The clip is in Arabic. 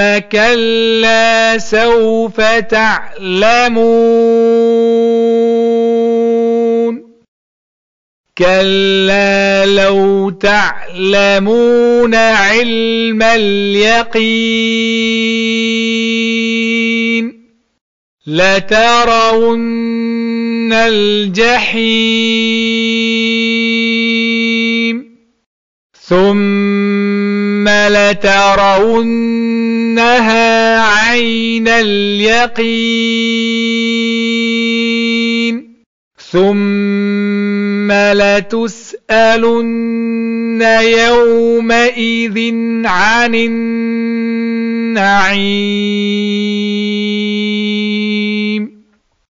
كلا سوف تعلمون. كلا لو تعلمون علم اليقين. لترون الجحيم. ثم لترونها اليقين. ثم لتسألن يومئذ عن النعيم.